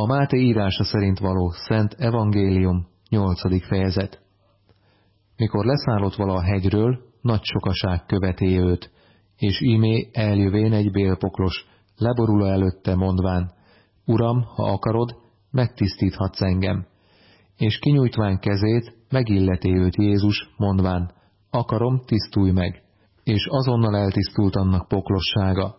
A Máté írása szerint való Szent Evangélium, 8. fejezet. Mikor leszállott vala a hegyről, nagy sokaság követé őt, és ímé eljövén egy bélpoklos, leborul előtte mondván, Uram, ha akarod, megtisztíthatsz engem. És kinyújtván kezét, megilleti őt Jézus, mondván, akarom, tisztulj meg. És azonnal eltisztult annak poklossága.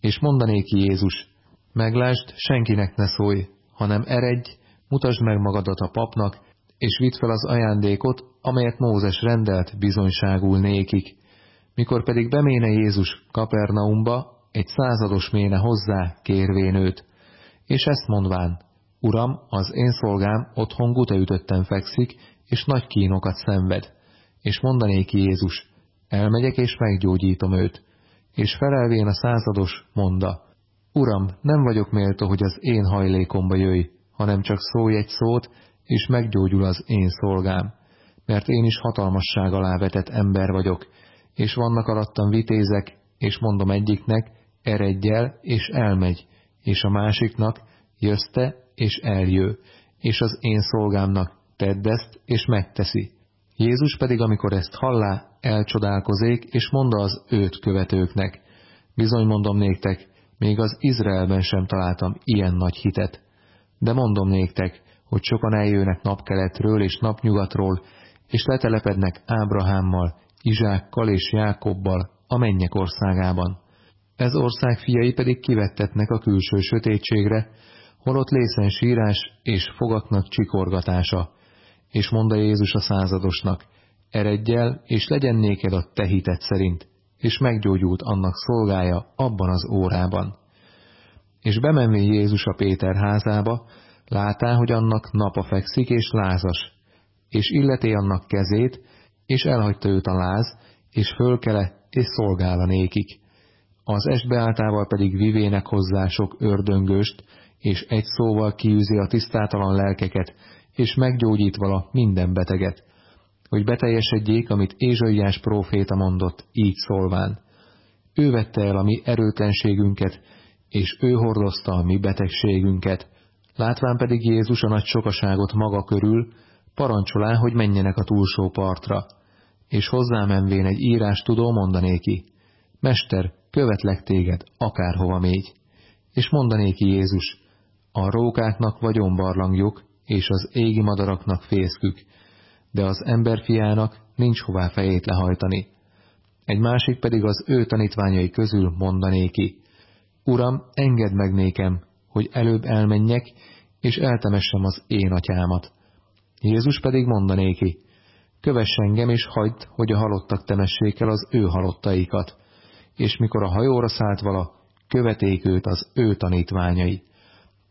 És mondanéki Jézus, meglásd, senkinek ne szólj, hanem eredj, mutasd meg magadat a papnak, és vidd fel az ajándékot, amelyet Mózes rendelt bizonyságul nékik. Mikor pedig beméne Jézus Kapernaumba, egy százados méne hozzá, kérvén őt. És ezt mondván, Uram, az én szolgám otthon gutaütötten fekszik, és nagy kínokat szenved. És mondanéki Jézus, elmegyek és meggyógyítom őt. És felelvén a százados monda, Uram, nem vagyok méltó, hogy az én hajlékomba jöjj, hanem csak szólj egy szót, és meggyógyul az én szolgám, mert én is hatalmasság alá vetett ember vagyok, és vannak alattam vitézek, és mondom egyiknek, eredj el, és elmegy, és a másiknak, jössz és eljő, és az én szolgámnak, tedd ezt, és megteszi. Jézus pedig, amikor ezt hallá, elcsodálkozék, és mondta az őt követőknek, bizony mondom néktek, még az Izraelben sem találtam ilyen nagy hitet. De mondom néktek, hogy sokan eljönnek napkeletről és napnyugatról, és letelepednek Ábrahámmal, Izsákkal és Jákobbal a mennyek országában. Ez ország fiai pedig kivettetnek a külső sötétségre, holott lészen sírás és fogatnak csikorgatása. És mondta Jézus a századosnak, eredj el, és legyen néked a te hited szerint, és meggyógyult annak szolgája abban az órában. És bemenvé Jézus a Péter házába, látá, hogy annak napa fekszik és lázas, és illeté annak kezét, és elhagyta őt a láz, és fölkele, és szolgála nékik. Az estbeáltával pedig vivének hozzá sok ördöngöst, és egy szóval kiűzi a tisztátalan lelkeket, és meggyógyít vala minden beteget, hogy beteljesedjék, amit Ézsaiás próféta mondott, így szólván. Ő vette el a mi erőtlenségünket, és ő hordozta a mi betegségünket, látván pedig Jézus a nagy sokaságot maga körül, parancsolá, hogy menjenek a túlsó partra, és hozzámenvén egy írás tudó mondanéki, Mester, követlek téged, akárhova mégy. És mondanéki Jézus, a rókáknak vagyonbarlangjuk, és az égi madaraknak fészkük, de az emberfiának nincs hová fejét lehajtani. Egy másik pedig az ő tanítványai közül mondanéki, Uram, engedd meg nékem, hogy előbb elmenjek, és eltemessem az én atyámat. Jézus pedig mondanéki, kövess engem, és hagyd, hogy a halottak temessék el az ő halottaikat. És mikor a hajóra szállt vala, követék őt az ő tanítványai.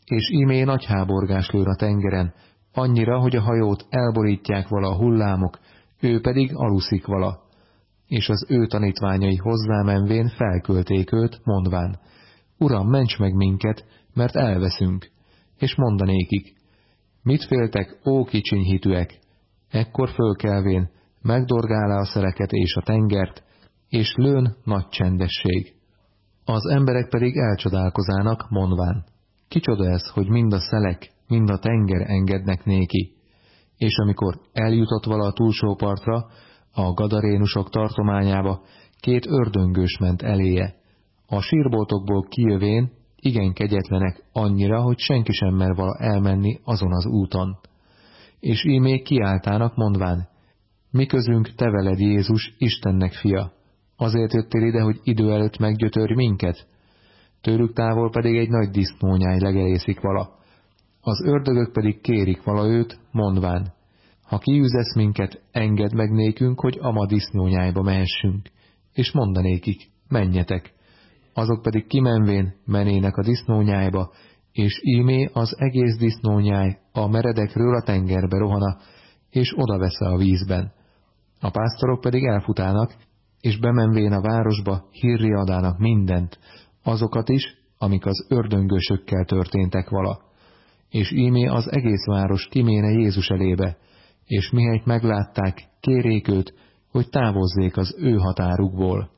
És ímé nagy háborgás lőr a tengeren, annyira, hogy a hajót elborítják vala a hullámok, ő pedig aluszik vala. És az ő tanítványai hozzámenvén felkölték őt, mondván, Uram, ments meg minket, mert elveszünk, és mondanékik, mit féltek, ó kicsiny hitűek, ekkor fölkelvén, megdorgálá a szereket és a tengert, és lőn nagy csendesség. Az emberek pedig elcsodálkozának, mondván, kicsoda ez, hogy mind a szelek, mind a tenger engednek néki. És amikor eljutott vala a túlsó partra, a gadarénusok tartományába, két ördöngős ment eléje, a sírboltokból kijövén igen kegyetlenek annyira, hogy senki sem mer vala elmenni azon az úton. És ímé kiáltának mondván, mi közünk te veled Jézus, Istennek fia, azért jöttél ide, hogy idő előtt meggyötörj minket? Tőlük távol pedig egy nagy disznónyáj legelészik vala. Az ördögök pedig kérik vala őt, mondván, ha kiűzesz minket, engedd meg nékünk, hogy ama disznónyájba mehessünk, és mondanékik, menjetek, azok pedig kimenvén menének a disznónyájba, és ímé az egész disznónyáj a meredekről a tengerbe rohana, és odavesze a vízben. A pásztorok pedig elfutának, és bemenvén a városba hírri adának mindent, azokat is, amik az ördöngösökkel történtek vala. És ímé az egész város kiméne Jézus elébe, és mihelyt meglátták, kérék őt, hogy távozzék az ő határukból.